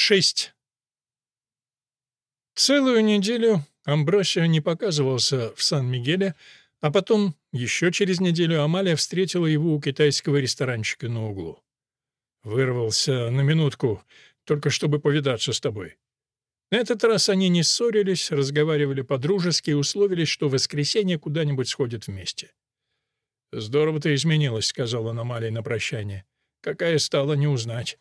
6. Целую неделю Амбросио не показывался в Сан-Мигеле, а потом, еще через неделю, Амалия встретила его у китайского ресторанчика на углу. «Вырвался на минутку, только чтобы повидаться с тобой». На этот раз они не ссорились, разговаривали по-дружески и условились, что в воскресенье куда-нибудь сходят вместе. «Здорово ты изменилась», — сказала Амалия на прощание. «Какая стала, не узнать».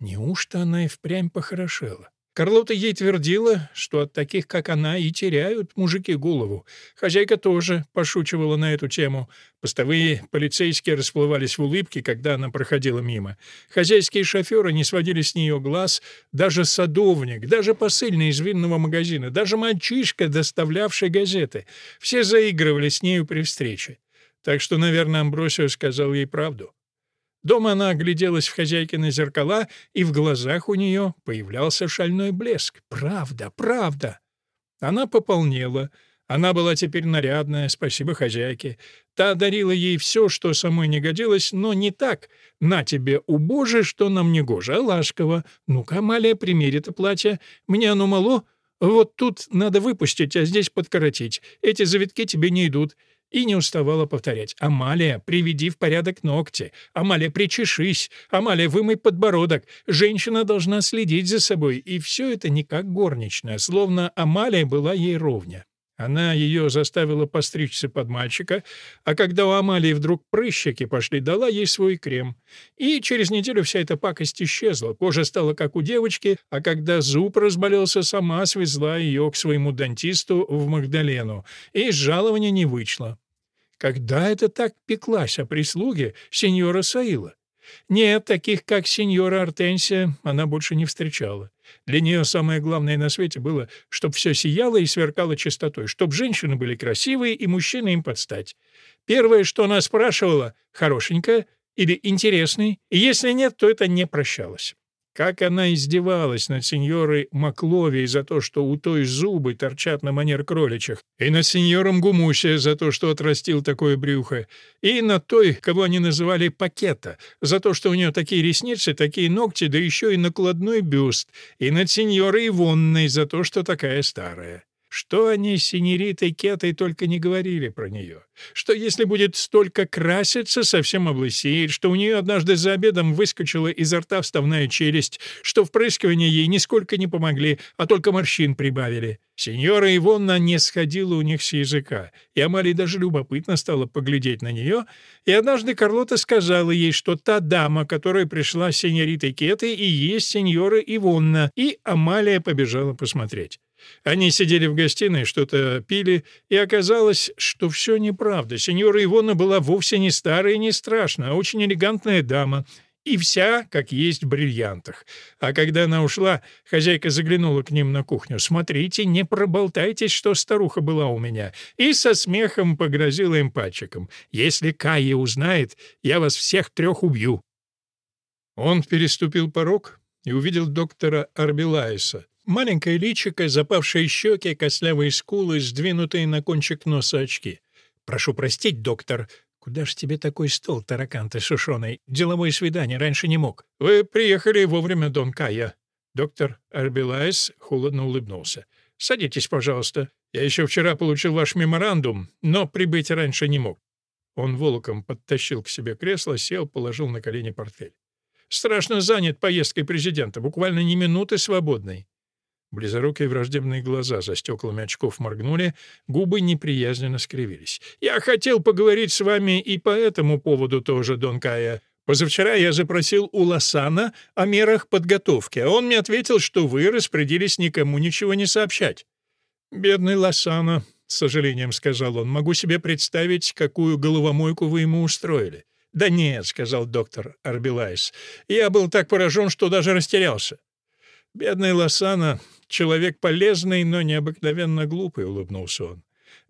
Неужто она и впрямь похорошела? Карлота ей твердила, что от таких, как она, и теряют мужики голову. Хозяйка тоже пошучивала на эту тему. Постовые полицейские расплывались в улыбке, когда она проходила мимо. Хозяйские шоферы не сводили с нее глаз, даже садовник, даже посыльный из винного магазина, даже мальчишка, доставлявший газеты. Все заигрывали с нею при встрече. Так что, наверное, Амбросио сказал ей правду. Дома она огляделась в хозяйкины зеркала, и в глазах у нее появлялся шальной блеск. «Правда, правда!» Она пополнела. Она была теперь нарядная, спасибо хозяйке. Та дарила ей все, что самой не годилось, но не так. «На тебе, убоже, что нам не гоже, а ласково. Ну-ка, Амалия, примерь это платье. Мне оно мало. Вот тут надо выпустить, а здесь подкоротить. Эти завитки тебе не идут и не уставала повторять «Амалия, приведи в порядок ногти! Амалия, причешись! Амалия, вымой подбородок! Женщина должна следить за собой!» И все это не как горничная, словно Амалия была ей ровня. Она ее заставила постричься под мальчика, а когда у Амалии вдруг прыщики пошли, дала ей свой крем. И через неделю вся эта пакость исчезла, кожа стала как у девочки, а когда зуб разболелся, сама свезла ее к своему дантисту в Магдалену, и жалования не вычла. Когда это так пеклась о прислуге сеньора Саила? Нет, таких, как сеньора Артенсия, она больше не встречала. Для нее самое главное на свете было, чтобы все сияло и сверкало чистотой, чтобы женщины были красивые и мужчины им подстать. Первое, что она спрашивала, хорошенькая или интересный, и если нет, то это не прощалось. Как она издевалась над сеньорой Маклови за то, что у той зубы торчат на манер кроличьих, и над сеньором Гумуся за то, что отрастил такое брюхо, и над той, кого они называли Пакета, за то, что у нее такие ресницы, такие ногти, да еще и накладной бюст, и над сеньорой Ивонной за то, что такая старая. Что они с синеритой Кетой только не говорили про нее. Что если будет столько краситься, совсем облысеет, что у нее однажды за обедом выскочила изо рта вставная челюсть, что впрыскивания ей нисколько не помогли, а только морщин прибавили. Сеньора Ивонна не сходила у них с языка, и Амалии даже любопытно стало поглядеть на нее, и однажды Карлота сказала ей, что та дама, которая пришла с сеньоритой Кетой, и есть сеньора Ивонна, и Амалия побежала посмотреть. Они сидели в гостиной, что-то пили, и оказалось, что все неправда. Сеньора Ивона была вовсе не старая и не страшная, а очень элегантная дама, и вся, как есть, в бриллиантах. А когда она ушла, хозяйка заглянула к ним на кухню. «Смотрите, не проболтайтесь, что старуха была у меня», и со смехом погрозила им пальчиком. «Если Кая узнает, я вас всех трех убью». Он переступил порог и увидел доктора Арбелайса, Маленькое личико, запавшие щеки, костлявые скулы, сдвинутые на кончик носа очки. «Прошу простить, доктор. Куда ж тебе такой стол, таракан ты сушеный? Деловое свидание, раньше не мог». «Вы приехали вовремя, Дон Кая». Доктор Арбелайс холодно улыбнулся. «Садитесь, пожалуйста. Я еще вчера получил ваш меморандум, но прибыть раньше не мог». Он волоком подтащил к себе кресло, сел, положил на колени портфель. «Страшно занят поездкой президента, буквально ни минуты свободной». Близорукие враждебные глаза за стеклами очков моргнули, губы неприязненно скривились. «Я хотел поговорить с вами и по этому поводу тоже, Дон Кая. Позавчера я запросил у Лосана о мерах подготовки, а он мне ответил, что вы распорядились никому ничего не сообщать». «Бедный Лосана», — с сожалением сказал он, — «могу себе представить, какую головомойку вы ему устроили». «Да нет», — сказал доктор Арбелайс, — «я был так поражен, что даже растерялся». «Бедный Лосана Человек полезный, но необыкновенно глупый, улыбнулся он.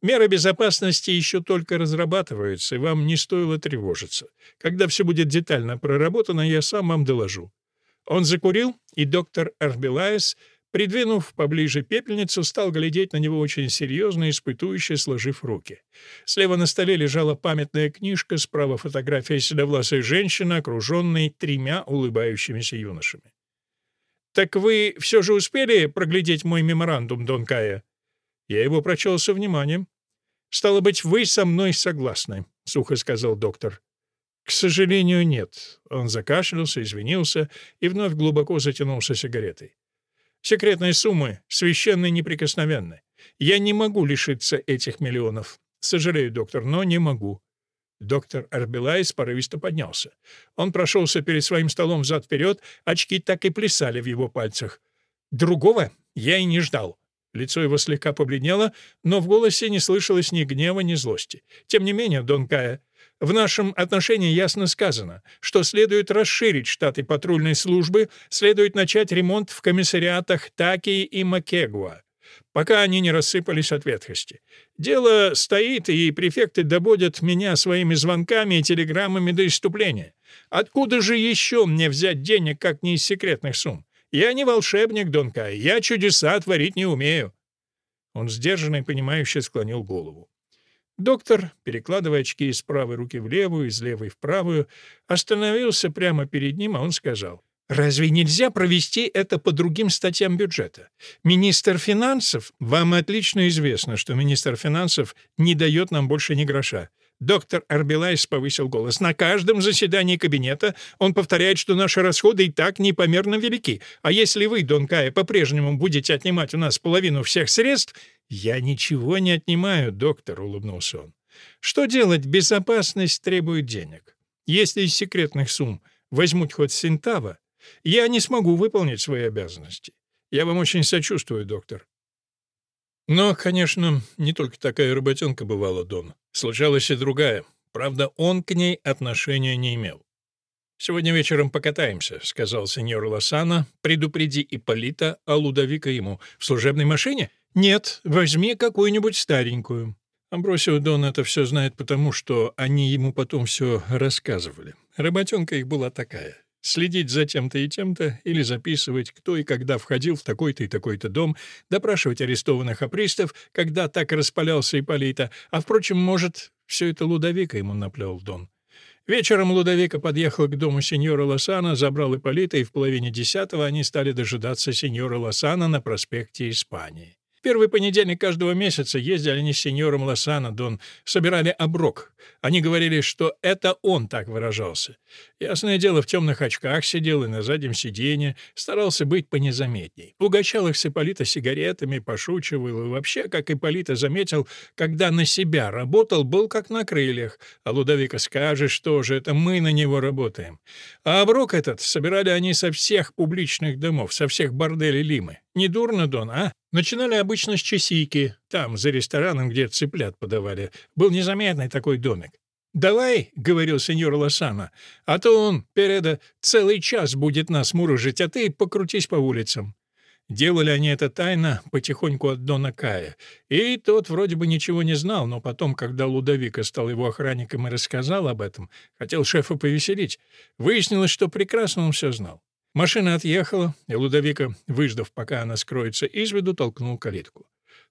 Меры безопасности еще только разрабатываются, и вам не стоило тревожиться. Когда все будет детально проработано, я сам вам доложу. Он закурил, и доктор Арбелаес, придвинув поближе пепельницу, стал глядеть на него очень серьезно, испытующе сложив руки. Слева на столе лежала памятная книжка, справа фотография седовласой женщины, окруженной тремя улыбающимися юношами. Так вы все же успели проглядеть мой меморандум, Дон Кая? Я его прочел со вниманием. «Стало быть, вы со мной согласны», — сухо сказал доктор. «К сожалению, нет». Он закашлялся, извинился и вновь глубоко затянулся сигаретой. «Секретные суммы священны и неприкосновенны. Я не могу лишиться этих миллионов. Сожалею, доктор, но не могу». Доктор Арбелайс порывисто поднялся. Он прошелся перед своим столом взад-вперед, очки так и плясали в его пальцах. «Другого я и не ждал. Лицо его слегка побледнело, но в голосе не слышалось ни гнева, ни злости. Тем не менее, Дон Кая, в нашем отношении ясно сказано, что следует расширить штаты патрульной службы, следует начать ремонт в комиссариатах Таки и Макегуа, пока они не рассыпались от ветхости. Дело стоит, и префекты доводят меня своими звонками и телеграммами до иступления. Откуда же еще мне взять денег, как не из секретных сумм? Я не волшебник, Дон Кай, я чудеса творить не умею». Он сдержанно и понимающе склонил голову. Доктор, перекладывая очки из правой руки в левую, из левой в правую, остановился прямо перед ним, а он сказал, «Разве нельзя провести это по другим статьям бюджета? Министр финансов, вам отлично известно, что министр финансов не дает нам больше ни гроша. Доктор Арбелайс повысил голос. «На каждом заседании кабинета он повторяет, что наши расходы и так непомерно велики. А если вы, Дон Кая, по-прежнему будете отнимать у нас половину всех средств...» «Я ничего не отнимаю, доктор», — улыбнулся он. «Что делать? Безопасность требует денег. Если из секретных сумм возьмут хоть синтава, я не смогу выполнить свои обязанности. Я вам очень сочувствую, доктор. Но, конечно, не только такая работенка бывала, Дон. Случалась и другая. Правда, он к ней отношения не имел. «Сегодня вечером покатаемся», — сказал сеньор Лосана. «Предупреди Ипполита, а Лудовика ему. В служебной машине? Нет, возьми какую-нибудь старенькую». Амбросио Дон это все знает потому, что они ему потом все рассказывали. Работенка их была такая следить за тем-то и тем-то, или записывать, кто и когда входил в такой-то и такой-то дом, допрашивать арестованных апристов, когда так распалялся Ипполита, а, впрочем, может, все это Лудовика ему наплел Дон. Вечером Лудовика подъехал к дому сеньора Лосана, забрал Ипполита, и в половине десятого они стали дожидаться сеньора Лосана на проспекте Испании. Первый понедельник каждого месяца ездили они с сеньором Лосано, Дон, собирали оброк. Они говорили, что это он так выражался. Ясное дело, в темных очках сидел и на заднем сиденье, старался быть понезаметней. Угощал их с Ипполита сигаретами, пошучивал, и вообще, как Ипполита заметил, когда на себя работал, был как на крыльях. А Лудовика скажет, что же это мы на него работаем. А оброк этот собирали они со всех публичных домов, со всех борделей Лимы. Недурно, Дон, а? Начинали обычно с часики, там, за рестораном, где цыплят подавали. Был незаметный такой домик. «Давай», — говорил сеньор Лосана, — «а то он, Переда, целый час будет нас мурыжить, а ты покрутись по улицам». Делали они это тайно, потихоньку от Дона Кая. И тот вроде бы ничего не знал, но потом, когда Лудовика стал его охранником и рассказал об этом, хотел шефа повеселить, выяснилось, что прекрасно он все знал. Машина отъехала, и Лудовика, выждав, пока она скроется из виду, толкнул калитку.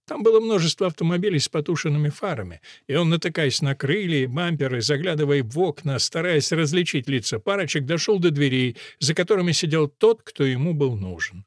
Там было множество автомобилей с потушенными фарами, и он, натыкаясь на крылья бамперы, заглядывая в окна, стараясь различить лица парочек, дошел до дверей, за которыми сидел тот, кто ему был нужен.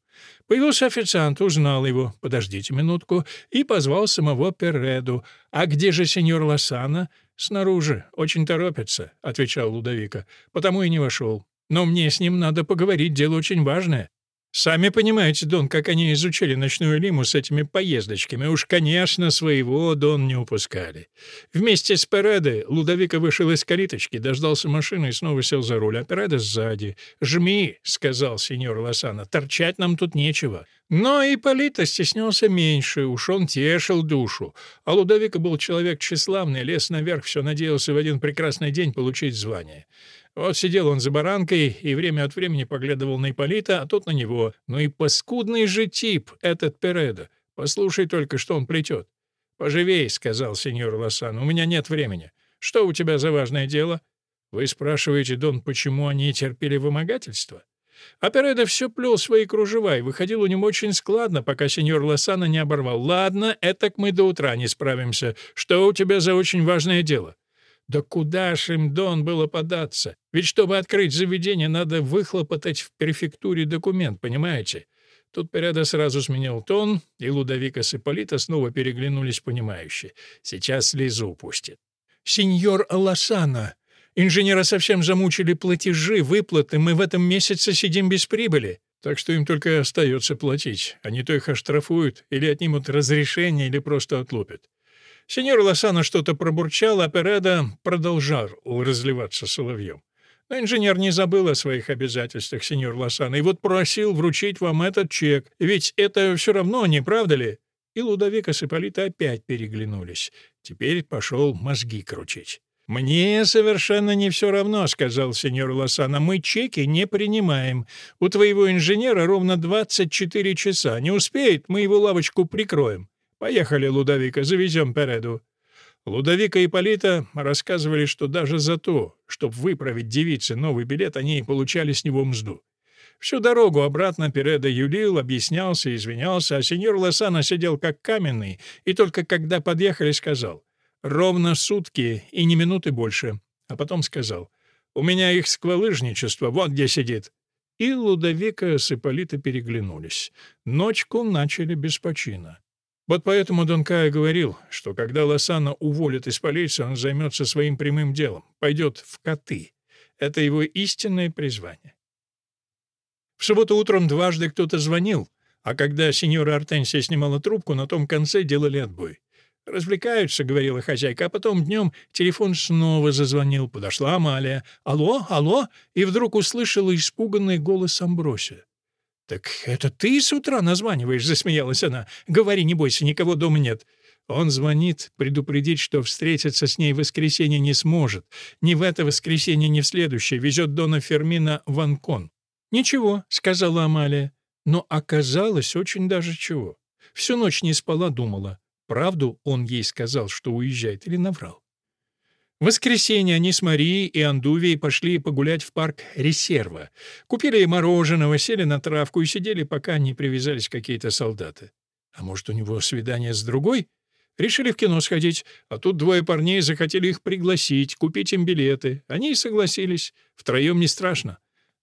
Появился официант, узнал его, подождите минутку, и позвал самого Переду. «А где же сеньор Лосана?» «Снаружи, очень торопится», — отвечал Лудовика, — «потому и не вошел. Но мне с ним надо поговорить, дело очень важное. Сами понимаете, Дон, как они изучили ночную лиму с этими поездочками. Уж, конечно, своего Дон не упускали. Вместе с Передой Лудовика вышел из калиточки, дождался машины и снова сел за руль, а Переда сзади. «Жми», — сказал сеньор Лосана, — «торчать нам тут нечего». Но и Полита стеснялся меньше, уж он тешил душу. А Лудовика был человек тщеславный, лез наверх, все надеялся в один прекрасный день получить звание. Вот сидел он за баранкой и время от времени поглядывал на Ипполита, а тот на него. Ну и паскудный же тип этот Передо. Послушай только, что он плетет. «Поживей», — сказал сеньор Лосан, — «у меня нет времени. Что у тебя за важное дело?» «Вы спрашиваете, Дон, почему они терпели вымогательство?» А Передо все плел свои кружева, и выходил у него очень складно, пока сеньор Лосана не оборвал. «Ладно, этак мы до утра не справимся. Что у тебя за очень важное дело?» Да куда ж им, Дон, было податься? Ведь чтобы открыть заведение, надо выхлопотать в префектуре документ, понимаете? Тут Переда сразу сменил тон, и Лудовика с Ипполита снова переглянулись понимающе. Сейчас слезу упустит. «Сеньор Аласана, инженера совсем замучили платежи, выплаты, мы в этом месяце сидим без прибыли». Так что им только остается платить, а не то их оштрафуют или отнимут разрешение, или просто отлупят. Сеньор Лосано что-то пробурчал, а Переда продолжал разливаться соловьем. Но инженер не забыл о своих обязательствах, сеньор Лосано, и вот просил вручить вам этот чек. Ведь это все равно, не правда ли? И Лудовика с Ипполита опять переглянулись. Теперь пошел мозги крутить. «Мне совершенно не все равно», — сказал сеньор Лосано. «Мы чеки не принимаем. У твоего инженера ровно 24 часа. Не успеет, мы его лавочку прикроем. Поехали, Лудовика, завезем Переду». Лудовика и Полита рассказывали, что даже за то, чтобы выправить девице новый билет, они получали с него мзду. Всю дорогу обратно Переда юлил, объяснялся, извинялся, а сеньор Лосано сидел как каменный, и только когда подъехали, сказал — Ровно сутки и не минуты больше. А потом сказал, «У меня их сквалыжничество, вот где сидит». И Лудовика с Ипполита переглянулись. Ночку начали без почина. Вот поэтому Дон Кая говорил, что когда Лосана уволят из полиции, он займется своим прямым делом, пойдет в коты. Это его истинное призвание. В субботу утром дважды кто-то звонил, а когда сеньора Артенсия снимала трубку, на том конце делали отбой. «Развлекаются», — говорила хозяйка, а потом днем телефон снова зазвонил. Подошла Амалия. «Алло, алло!» И вдруг услышала испуганный голос Амбросия. «Так это ты с утра названиваешь?» — засмеялась она. «Говори, не бойся, никого дома нет». Он звонит, предупредить, что встретиться с ней в воскресенье не сможет. Ни в это воскресенье, ни в следующее. Везет Дона Фермина в Анкон. «Ничего», — сказала Амалия. Но оказалось очень даже чего. Всю ночь не спала, думала. Правду он ей сказал, что уезжает, или наврал? В воскресенье они с Марией и Андувией пошли погулять в парк Ресерва. Купили мороженого, сели на травку и сидели, пока не привязались какие-то солдаты. А может, у него свидание с другой? Решили в кино сходить, а тут двое парней захотели их пригласить, купить им билеты. Они и согласились. Втроем не страшно.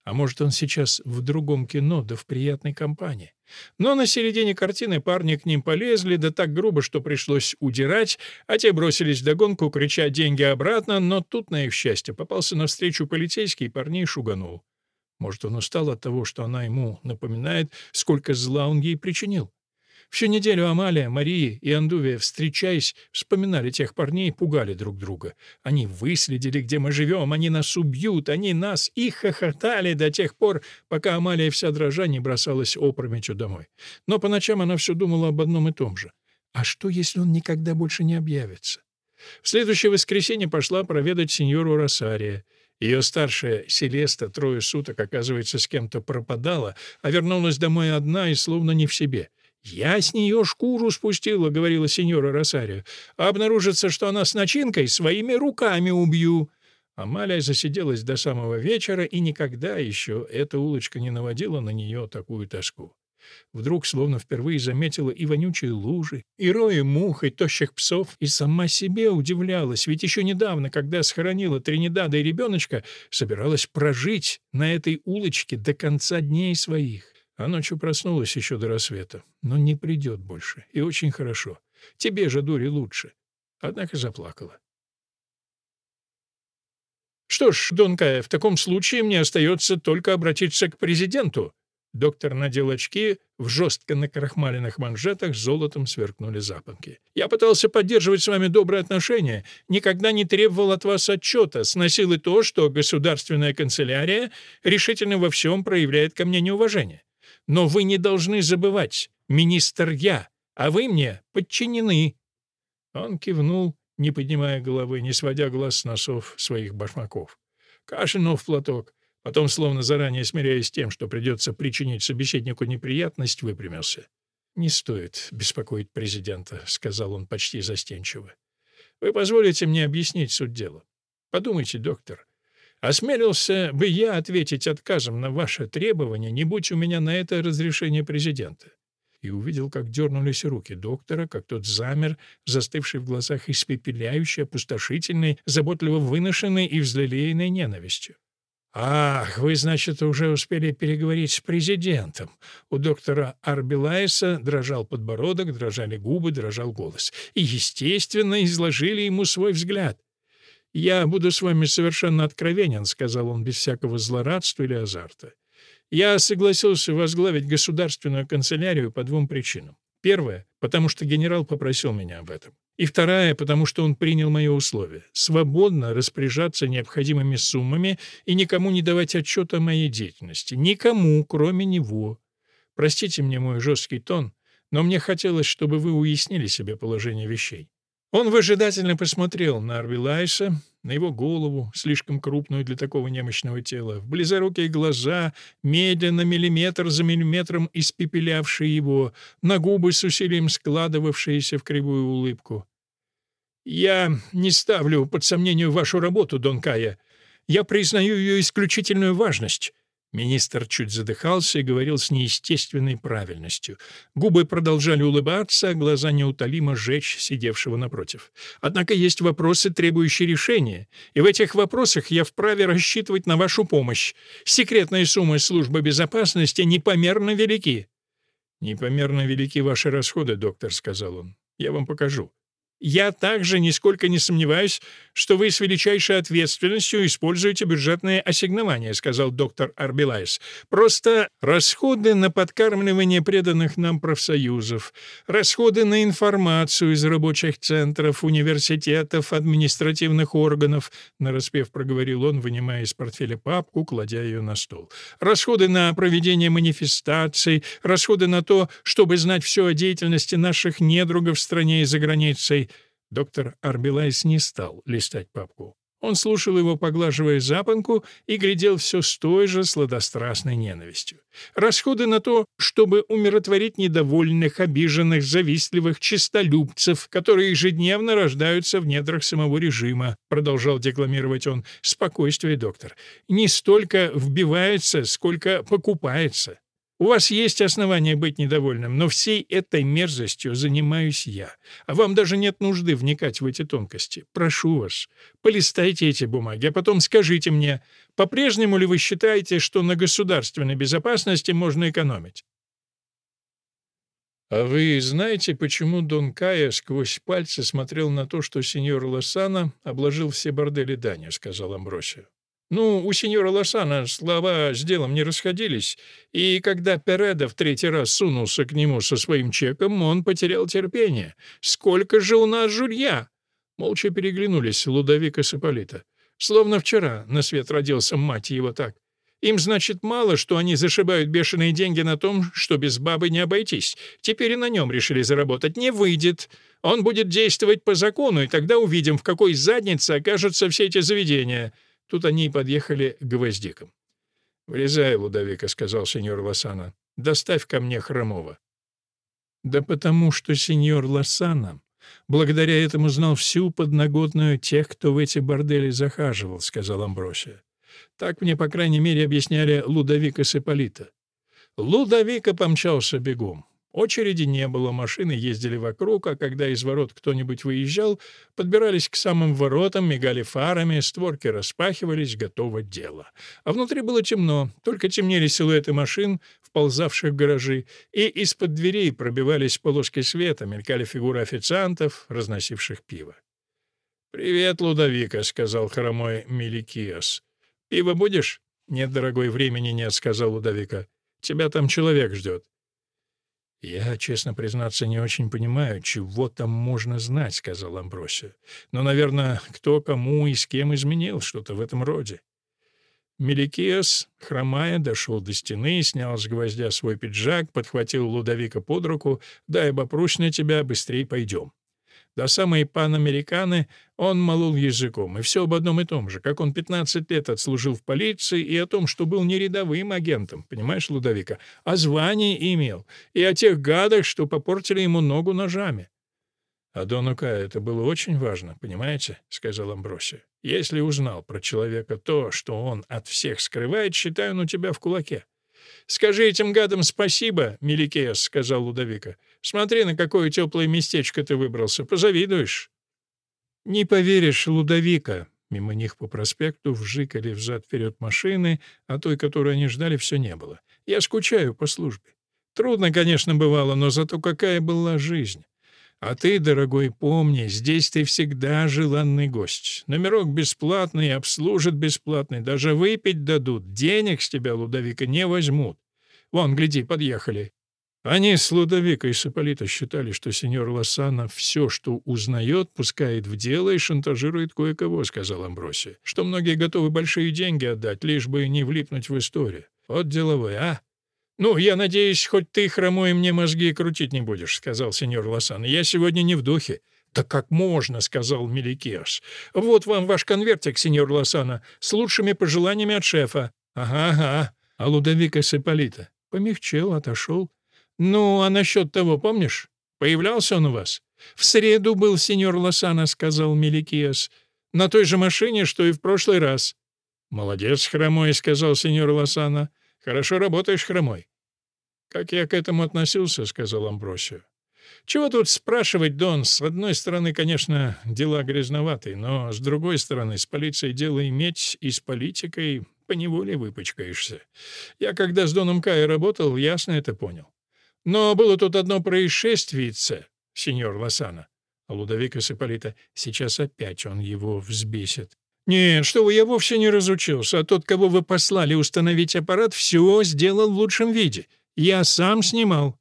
А может, он сейчас в другом кино, да в приятной компании. Но на середине картины парни к ним полезли, да так грубо, что пришлось удирать, а те бросились вдогонку, крича «деньги обратно», но тут, на их счастье, попался навстречу полицейский, и парней шуганул. Может, он устал от того, что она ему напоминает, сколько зла он ей причинил. Всю неделю Амалия, Мария и Андувия, встречаясь, вспоминали тех парней пугали друг друга. Они выследили, где мы живем, они нас убьют, они нас и хохотали до тех пор, пока Амалия вся дрожа не бросалась опрометью домой. Но по ночам она все думала об одном и том же. А что, если он никогда больше не объявится? В следующее воскресенье пошла проведать сеньору Росария. Ее старшая Селеста трое суток, оказывается, с кем-то пропадала, а вернулась домой одна и словно не в себе. «Я с нее шкуру спустила», — говорила сеньора Росарио. «А обнаружится, что она с начинкой, своими руками убью». Амалия засиделась до самого вечера, и никогда еще эта улочка не наводила на нее такую тоску. Вдруг словно впервые заметила и вонючие лужи, и рои мух, и тощих псов, и сама себе удивлялась, ведь еще недавно, когда схоронила Тринидада и ребеночка, собиралась прожить на этой улочке до конца дней своих. А ночью проснулась еще до рассвета. Но не придет больше. И очень хорошо. Тебе же, дури, лучше. Однако заплакала. «Что ж, Дон Кая, в таком случае мне остается только обратиться к президенту». Доктор надел очки, в жестко накрахмаленных манжетах золотом сверкнули запонки. «Я пытался поддерживать с вами добрые отношения, никогда не требовал от вас отчета, сносил и то, что государственная канцелярия решительно во всем проявляет ко мне неуважение. Но вы не должны забывать, министр я, а вы мне подчинены». Он кивнул, не поднимая головы, не сводя глаз с носов своих башмаков. Кашлянул в платок, потом, словно заранее смиряясь с тем, что придется причинить собеседнику неприятность, выпрямился. «Не стоит беспокоить президента», — сказал он почти застенчиво. «Вы позволите мне объяснить суть дела? Подумайте, доктор, Осмелился бы я ответить отказом на ваше требование, не будь у меня на это разрешение президента. и увидел, как дернулись руки доктора, как тот замер, застывший в глазах испепеляющей, опустошительной, заботливо выношенной и взлелеянной ненавистью. «Ах, вы, значит, уже успели переговорить с президентом». У доктора Арбелайса дрожал подбородок, дрожали губы, дрожал голос. И, естественно, изложили ему свой взгляд. «Я буду с вами совершенно откровенен», — сказал он без всякого злорадства или азарта. «Я согласился возглавить государственную канцелярию по двум причинам. Первая, потому что генерал попросил меня об этом. И вторая, потому что он принял мои условия — свободно распоряжаться необходимыми суммами и никому не давать отчета о моей деятельности. Никому, кроме него. Простите мне мой жесткий тон, но мне хотелось, чтобы вы уяснили себе положение вещей. Он выжидательно посмотрел на Арвилайса, на его голову, слишком крупную для такого немощного тела, в близорукие глаза, медленно, миллиметр за миллиметром испепелявшие его, на губы с усилием складывавшиеся в кривую улыбку. «Я не ставлю под сомнение вашу работу, Дон Кая. Я признаю ее исключительную важность. Министр чуть задыхался и говорил с неестественной правильностью. Губы продолжали улыбаться, а глаза неутолимо жечь сидевшего напротив. Однако есть вопросы, требующие решения, и в этих вопросах я вправе рассчитывать на вашу помощь. Секретные суммы службы безопасности непомерно велики. «Непомерно велики ваши расходы, доктор», — сказал он. «Я вам покажу». Я также нисколько не сомневаюсь, что вы с величайшей ответственностью используете бюджетные ассигнования, сказал доктор Арбелайс. Просто расходы на подкармливание преданных нам профсоюзов, расходы на информацию из рабочих центров, университетов, административных органов, нараспев проговорил он, вынимая из портфеля папку, кладя ее на стол. Расходы на проведение манифестаций, расходы на то, чтобы знать все о деятельности наших недругов в стране и за границей, Доктор Арбелайс не стал листать папку. Он слушал его, поглаживая запонку, и глядел все с той же сладострастной ненавистью. Расходы на то, чтобы умиротворить недовольных, обиженных, завистливых чистолюбцев, которые ежедневно рождаются в недрах самого режима, продолжал декламировать он. Спокойствие, доктор. Не столько вбивается, сколько покупается. У вас есть основания быть недовольным, но всей этой мерзостью занимаюсь я. А вам даже нет нужды вникать в эти тонкости. Прошу вас, полистайте эти бумаги, а потом скажите мне, по-прежнему ли вы считаете, что на государственной безопасности можно экономить? «А вы знаете, почему Дон Кая сквозь пальцы смотрел на то, что сеньор Лосана обложил все бордели Дани?» — сказал Амбросио. Ну, у сеньора Лосана слова с делом не расходились, и когда Переда в третий раз сунулся к нему со своим чеком, он потерял терпение. «Сколько же у нас жулья?» Молча переглянулись Лудовик и Саполита. Словно вчера на свет родился мать его так. Им, значит, мало, что они зашибают бешеные деньги на том, что без бабы не обойтись. Теперь и на нем решили заработать. Не выйдет. Он будет действовать по закону, и тогда увидим, в какой заднице окажутся все эти заведения. Тут они и подъехали к гвоздикам. «Влезай, Лудовика», — сказал сеньор Лосана. «Доставь ко мне Хромова». «Да потому что сеньор Лосана благодаря этому знал всю подноготную тех, кто в эти бордели захаживал», — сказал Амбросия. «Так мне, по крайней мере, объясняли Лудовика с Ипполита». Лудовика помчался бегом. Очереди не было, машины ездили вокруг, а когда из ворот кто-нибудь выезжал, подбирались к самым воротам, мигали фарами, створки распахивались, готово дело. А внутри было темно, только темнели силуэты машин, вползавших в гаражи, и из-под дверей пробивались полоски света, мелькали фигуры официантов, разносивших пиво. «Привет, Лудовика», — сказал хромой Меликиос. «Пиво будешь?» «Нет, дорогой, времени нет», — сказал Лудовика. «Тебя там человек ждет». «Я, честно признаться, не очень понимаю, чего там можно знать», — сказал Амбросия. «Но, наверное, кто кому и с кем изменил, что-то в этом роде». Меликиас, хромая, дошел до стены, снял с гвоздя свой пиджак, подхватил Лудовика под руку. «Дай обопрусь на тебя, быстрей пойдем». До самой панамериканы он молол языком, и все об одном и том же, как он 15 лет отслужил в полиции, и о том, что был не рядовым агентом, понимаешь, Лудовика, а звание имел, и о тех гадах, что попортили ему ногу ножами. «А Дону Каю это было очень важно, понимаете?» — сказал Амбросия. «Если узнал про человека то, что он от всех скрывает, считаю, он у тебя в кулаке. «Скажи этим гадам спасибо, Меликеас», — сказал Лудовика. «Смотри, на какое теплое местечко ты выбрался. Позавидуешь». «Не поверишь, Лудовика». Мимо них по проспекту вжикали взад-вперед машины, а той, которую они ждали, все не было. «Я скучаю по службе. Трудно, конечно, бывало, но зато какая была жизнь. А ты, дорогой, помни, здесь ты всегда желанный гость. Номерок бесплатный, обслужат бесплатный, даже выпить дадут. Денег с тебя, Лудовика, не возьмут. Вон, гляди, подъехали. Они с Лудовикой и Саполито считали, что сеньор Лосана все, что узнает, пускает в дело и шантажирует кое-кого, — сказал Амбросия, — что многие готовы большие деньги отдать, лишь бы не влипнуть в историю. Вот деловой, а? «Ну, я надеюсь, хоть ты, хромой, мне мозги крутить не будешь», — сказал сеньор Лосан. «Я сегодня не в духе». «Да как можно?» — сказал Меликиас. «Вот вам ваш конвертик, сеньор Лосана, с лучшими пожеланиями от шефа». «Ага, ага». А Лудовика Сеполита помягчел, отошел. «Ну, а насчет того, помнишь? Появлялся он у вас?» «В среду был сеньор Лосана», — сказал Меликиас. «На той же машине, что и в прошлый раз». «Молодец, хромой», — сказал сеньор Лосана. «Хорошо работаешь, хромой. «Как я к этому относился?» — сказал Амбросио. «Чего тут спрашивать, Дон? С одной стороны, конечно, дела грязноватые, но с другой стороны, с полицией дело иметь и с политикой поневоле выпачкаешься. Я когда с Доном Кай работал, ясно это понял. Но было тут одно происшествие, сеньор Лосана. Лудовика Сиполита сейчас опять он его взбесит. «Нет, что вы, я вовсе не разучился, а тот, кого вы послали установить аппарат, все сделал в лучшем виде. Я сам снимал».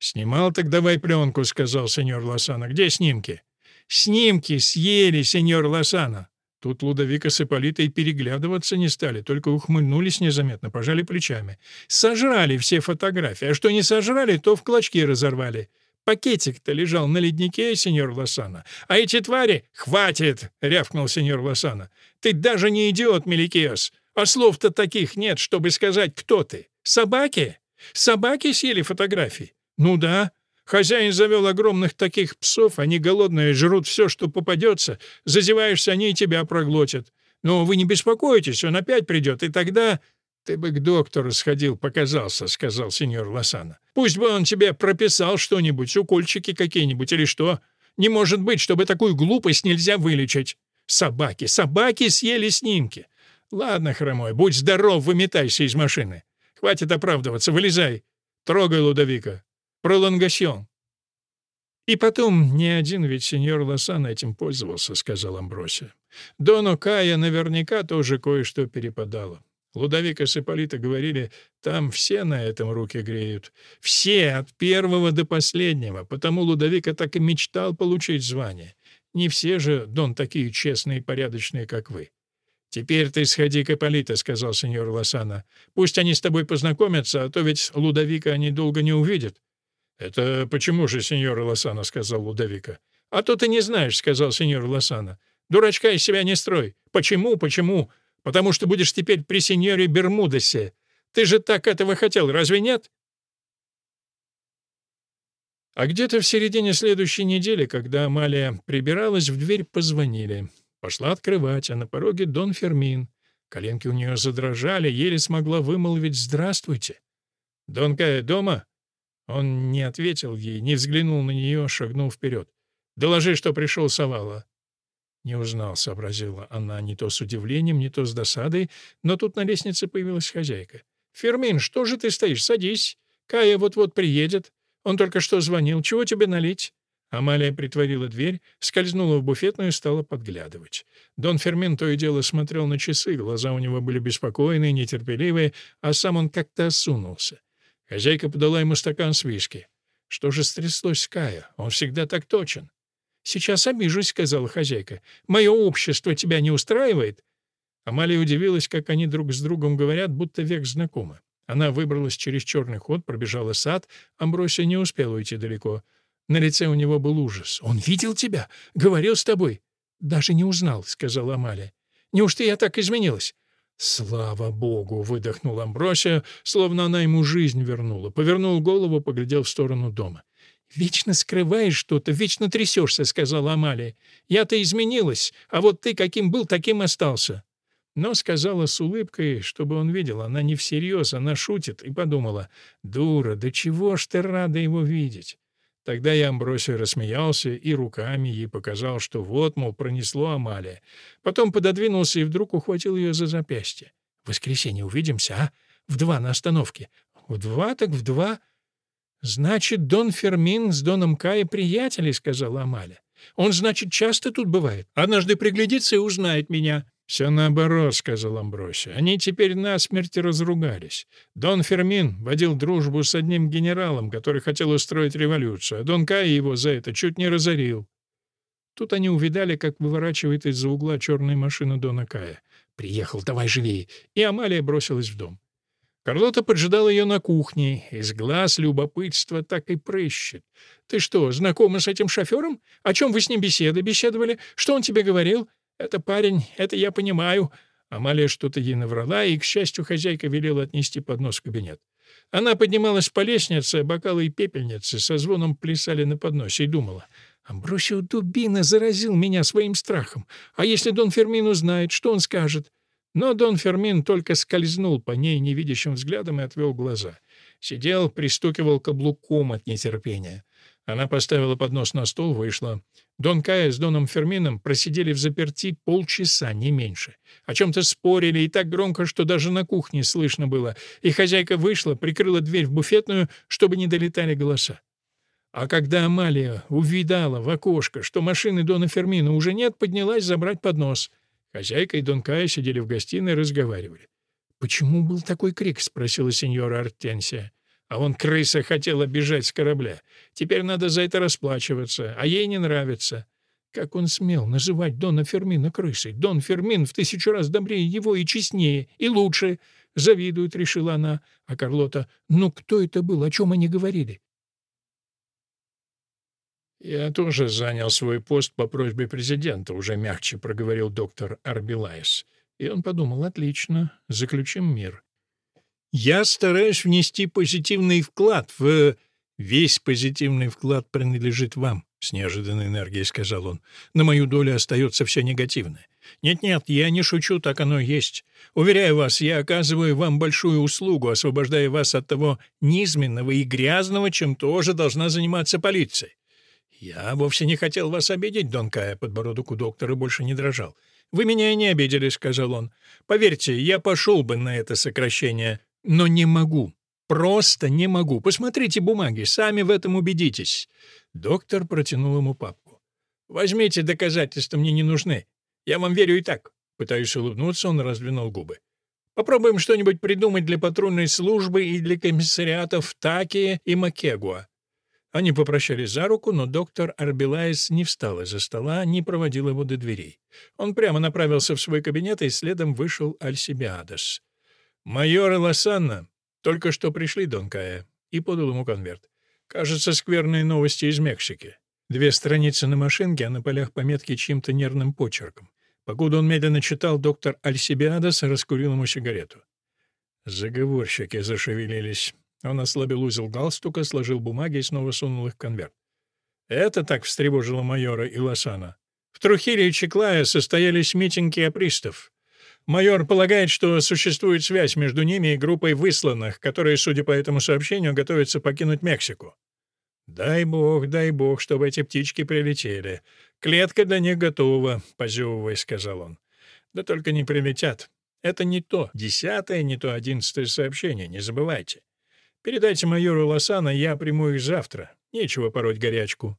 «Снимал, так давай пленку», — сказал сеньор Лосана. «Где снимки?» «Снимки съели, сеньор Лосана». Тут Лудовика с Ипполитой переглядываться не стали, только ухмыльнулись незаметно, пожали плечами. Сожрали все фотографии, а что не сожрали, то в клочки разорвали. Пакетик-то лежал на леднике, сеньор Лосана. А эти твари... «Хватит!» — рявкнул сеньор Лосана. «Ты даже не идиот, Меликиос. А слов-то таких нет, чтобы сказать, кто ты. Собаки? Собаки съели фотографии? Ну да. Хозяин завел огромных таких псов, они голодные, жрут все, что попадется. Зазеваешься, они и тебя проглотят. Но вы не беспокойтесь, он опять придет, и тогда... «Ты бы к доктору сходил, показался», — сказал сеньор Лосана. «Пусть бы он тебе прописал что-нибудь, укольчики какие-нибудь или что. Не может быть, чтобы такую глупость нельзя вылечить. Собаки, собаки съели снимки. Ладно, хромой, будь здоров, выметайся из машины. Хватит оправдываться, вылезай. Трогай Лудовика. Пролонгасьон. «И потом, не один ведь сеньор Лосан этим пользовался», — сказал Амбросия. «Дону Кая наверняка тоже кое-что перепадало. Лудовик и Сиполита говорили, там все на этом руки греют. Все, от первого до последнего. Потому Лудовика так и мечтал получить звание. Не все же, Дон, такие честные и порядочные, как вы. «Теперь ты сходи к Ипполито», — сказал сеньор Лосана. «Пусть они с тобой познакомятся, а то ведь Лудовика они долго не увидят». «Это почему же, сеньор Лосана?» — сказал Лудовика. «А то ты не знаешь», — сказал сеньор Лосана. «Дурачка из себя не строй. Почему, почему? Потому что будешь теперь при сеньоре Бермудесе. Ты же так этого хотел, разве нет?» А где-то в середине следующей недели, когда Амалия прибиралась, в дверь позвонили. Пошла открывать, а на пороге Дон Фермин. Коленки у нее задрожали, еле смогла вымолвить «Здравствуйте». «Дон Кая дома?» Он не ответил ей, не взглянул на нее, шагнул вперед. «Доложи, что пришел Савала». Не узнал, сообразила она не то с удивлением, не то с досадой, но тут на лестнице появилась хозяйка. «Фермин, что же ты стоишь? Садись. Кая вот-вот приедет. Он только что звонил. Чего тебе налить?» Амалия притворила дверь, скользнула в буфетную и стала подглядывать. Дон Фермин то и дело смотрел на часы, глаза у него были беспокойные, нетерпеливые, а сам он как-то осунулся. Хозяйка подала ему стакан с виски. Что же стряслось с Кая? Он всегда так точен. «Сейчас обижусь», — сказала хозяйка. «Мое общество тебя не устраивает?» Амалия удивилась, как они друг с другом говорят, будто век знакомы. Она выбралась через черный ход, пробежала сад, Амбросия не успел уйти далеко — на лице у него был ужас. «Он видел тебя? Говорил с тобой?» «Даже не узнал», — сказала Амалия. «Неужто я так изменилась?» «Слава богу!» — выдохнул Амбросия, словно она ему жизнь вернула. Повернул голову, поглядел в сторону дома. «Вечно скрываешь что-то, вечно трясешься», — сказала Амалия. «Я-то изменилась, а вот ты каким был, таким остался». но сказала с улыбкой, чтобы он видел, она не всерьез, она шутит, и подумала, «Дура, да чего ж ты рада его видеть?» Тогда я Амбросия рассмеялся и руками ей показал, что вот, мол, пронесло Амалия. Потом пододвинулся и вдруг ухватил ее за запястье. «В воскресенье увидимся, а? В два на остановке». «В два так в два». «Значит, Дон Фермин с Доном Кая приятели», — сказала Амаля. «Он, значит, часто тут бывает. Однажды приглядится и узнает меня». «Все наоборот», — сказал Амбросия. «Они теперь насмерть разругались. Дон Фермин водил дружбу с одним генералом, который хотел устроить революцию, а Дон Кай его за это чуть не разорил». Тут они увидали, как выворачивает из-за угла черная машина Дона Кая. «Приехал, давай живее!» И Амалия бросилась в дом. Карлота поджидала ее на кухне. Из глаз любопытства так и прыщет. «Ты что, знакома с этим шофером? О чем вы с ним беседы беседовали? Что он тебе говорил?» «Это парень, это я понимаю». Амалия что-то ей наврала, и, к счастью, хозяйка велела отнести поднос в кабинет. Она поднималась по лестнице, бокалы и пепельницы со звоном плясали на подносе, и думала, «Амбросио Дубина заразил меня своим страхом. А если Дон Фермин узнает, что он скажет?» Но Дон Фермин только скользнул по ней невидящим взглядом и отвел глаза. Сидел, пристукивал каблуком от нетерпения. Она поставила поднос на стол, вышла. Дон Кая с Доном Фермином просидели в заперти полчаса, не меньше. О чем-то спорили и так громко, что даже на кухне слышно было. И хозяйка вышла, прикрыла дверь в буфетную, чтобы не долетали голоса. А когда Амалия увидала в окошко, что машины Дона Фермина уже нет, поднялась забрать поднос. Хозяйка и Дон Кая сидели в гостиной и разговаривали. «Почему был такой крик?» — спросила сеньора Артенсия. А он, крыса, хотела бежать с корабля. Теперь надо за это расплачиваться, а ей не нравится. Как он смел называть Дона Фермина крысой? Дон Фермин в тысячу раз добрее его и честнее, и лучше. Завидует, решила она. А Карлота, ну кто это был, о чем они говорили? «Я тоже занял свой пост по просьбе президента», — уже мягче проговорил доктор Арбилайс. И он подумал, отлично, заключим мир. Я стараюсь внести позитивный вклад в... Весь позитивный вклад принадлежит вам, — с неожиданной энергией сказал он. На мою долю остается все негативное. Нет-нет, я не шучу, так оно и есть. Уверяю вас, я оказываю вам большую услугу, освобождая вас от того низменного и грязного, чем тоже должна заниматься полиция. Я вовсе не хотел вас обидеть, Дон Кая, подбородок у доктора больше не дрожал. «Вы меня не обидели», — сказал он. «Поверьте, я пошел бы на это сокращение. Но не могу. Просто не могу. Посмотрите бумаги, сами в этом убедитесь. Доктор протянул ему папку. Возьмите доказательства, мне не нужны. Я вам верю и так. Пытаясь улыбнуться, он раздвинул губы. Попробуем что-нибудь придумать для патрульной службы и для комиссариатов Таки и Макегуа. Они попрощались за руку, но доктор Арбелайс не встал из-за стола, не проводил его до дверей. Он прямо направился в свой кабинет, и следом вышел Альсибиадес. «Майор и Лосанна только что пришли, Дон Кая», и подал ему конверт. «Кажется, скверные новости из Мексики». Две страницы на машинке, а на полях пометки чьим-то нервным почерком. Покуда он медленно читал, доктор Альсибиадес раскурил ему сигарету. Заговорщики зашевелились. Он ослабил узел галстука, сложил бумаги и снова сунул их в конверт. Это так встревожило майора и Лосана. В Трухиле и Чеклае состоялись митинги опристов. Майор полагает, что существует связь между ними и группой высланных, которые, судя по этому сообщению, готовятся покинуть Мексику. «Дай бог, дай бог, чтобы эти птички прилетели. Клетка для них готова», — позевывая, сказал он. «Да только не прилетят. Это не то десятое, не то одиннадцатое сообщение, не забывайте. Передайте майору Лосана, я приму их завтра. Нечего пороть горячку».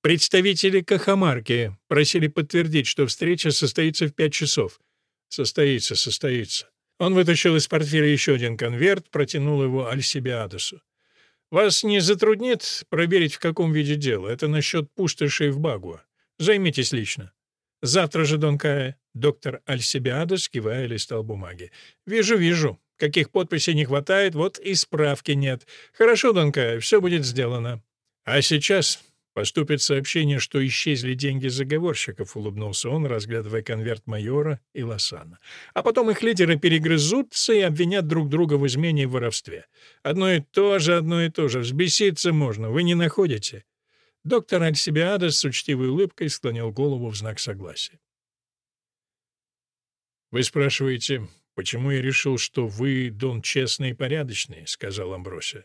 Представители Кахамарки просили подтвердить, что встреча состоится в пять часов. «Состоится, состоится». Он вытащил из портфеля еще один конверт, протянул его Альсибиадесу. «Вас не затруднит проверить, в каком виде дело? Это насчет пустошей в Багуа. Займитесь лично». «Завтра же, Дон Кая». Доктор Альсибиадес, кивая, листал бумаги. «Вижу, вижу. Каких подписей не хватает, вот и справки нет. Хорошо, Дон Кая, все будет сделано. А сейчас Поступит сообщение, что исчезли деньги заговорщиков, улыбнулся он, разглядывая конверт майора и Лосана. А потом их лидеры перегрызутся и обвинят друг друга в измене и воровстве. Одно и то же, одно и то же. Взбеситься можно, вы не находите? Доктор Альсибиадес с учтивой улыбкой склонил голову в знак согласия. «Вы спрашиваете, почему я решил, что вы, Дон, честный и порядочный?» — сказал Амбросия.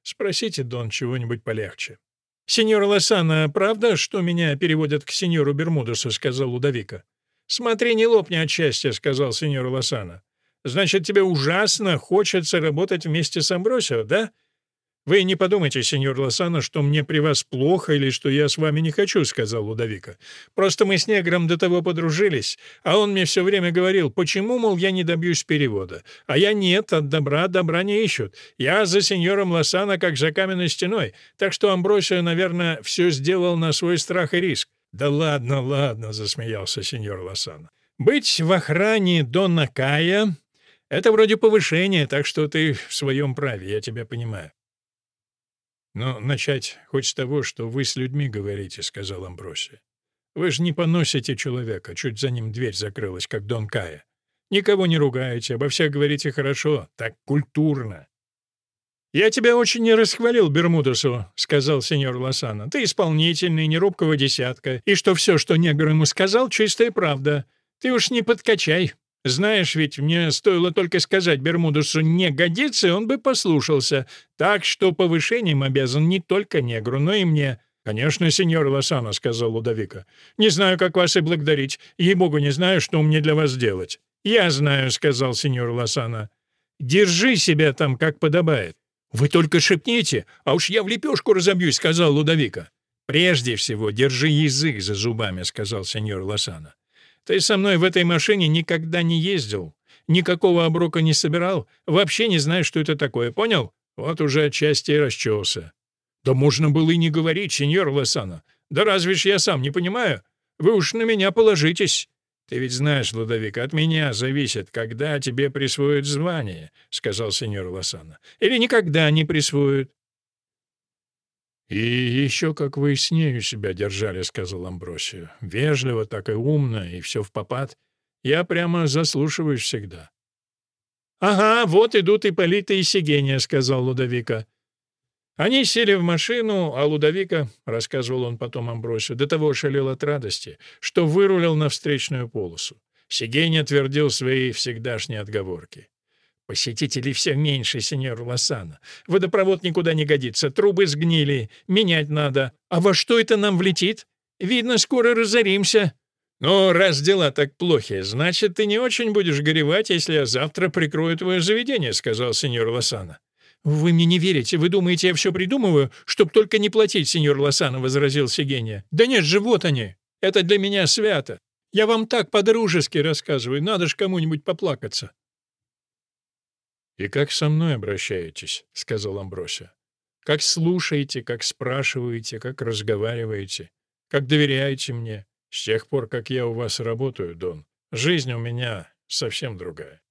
«Спросите, Дон, чего-нибудь полегче». «Сеньор Лосана, правда, что меня переводят к сеньору Бермудесу?» — сказал Лудовика. «Смотри, не лопни от счастья», — сказал сеньор Лосана. «Значит, тебе ужасно хочется работать вместе с Амбросио, да?» «Вы не подумайте, сеньор Лосано, что мне при вас плохо или что я с вами не хочу», — сказал Лудовика. «Просто мы с негром до того подружились, а он мне все время говорил, почему, мол, я не добьюсь перевода. А я нет, от добра добра не ищут. Я за сеньором Лосано как за каменной стеной, так что Амбросио, наверное, все сделал на свой страх и риск». «Да ладно, ладно», — засмеялся сеньор Лосано. «Быть в охране Дона Кая — это вроде повышение, так что ты в своем праве, я тебя понимаю». «Но начать хоть с того, что вы с людьми говорите», — сказал Амбросия. «Вы же не поносите человека», — чуть за ним дверь закрылась, как Дон Кая. «Никого не ругаете, обо всех говорите хорошо, так культурно». «Я тебя очень не расхвалил, Бермудесу», — сказал сеньор Лосана. «Ты исполнительный, не робкого десятка, и что все, что негр ему сказал, чистая правда. Ты уж не подкачай, знаешь, ведь мне стоило только сказать Бермудусу «не годится», он бы послушался. Так что повышением обязан не только негру, но и мне». «Конечно, сеньор Лосано», — сказал Лудовика. «Не знаю, как вас и благодарить. Ей-богу, не знаю, что мне для вас делать». «Я знаю», — сказал сеньор Лосано. «Держи себя там, как подобает». «Вы только шепните, а уж я в лепешку разобьюсь», — сказал Лудовика. «Прежде всего, держи язык за зубами», — сказал сеньор Лосано. Ты со мной в этой машине никогда не ездил, никакого оброка не собирал, вообще не знаешь, что это такое, понял? Вот уже отчасти и расчелся. Да можно было и не говорить, сеньор Лосано. Да разве ж я сам не понимаю? Вы уж на меня положитесь. Ты ведь знаешь, Лудовик, от меня зависит, когда тебе присвоят звание, сказал сеньор Лосано. Или никогда не присвоят. «И еще как вы с нею себя держали», — сказал Амбросию. «Вежливо, так и умно, и все в попад. Я прямо заслушиваюсь всегда». «Ага, вот идут и Полита, и Сигения», — сказал Лудовика. Они сели в машину, а Лудовика, — рассказывал он потом Амбросию, — до того шалел от радости, что вырулил на встречную полосу. Сигения твердил свои всегдашние отговорки. Посетителей все меньше, сеньор Лосана. Водопровод никуда не годится, трубы сгнили, менять надо. А во что это нам влетит? Видно, скоро разоримся. Ну, раз дела так плохи, значит, ты не очень будешь горевать, если я завтра прикрою твое заведение, сказал сеньор Лосана. «Вы мне не верите. Вы думаете, я все придумываю, чтоб только не платить, сеньор Лосана», — возразил Сигения. «Да нет же, вот они. Это для меня свято. Я вам так по-дружески рассказываю. Надо ж кому-нибудь поплакаться». «И как со мной обращаетесь?» — сказал Амбросия. «Как слушаете, как спрашиваете, как разговариваете, как доверяете мне. С тех пор, как я у вас работаю, Дон, жизнь у меня совсем другая».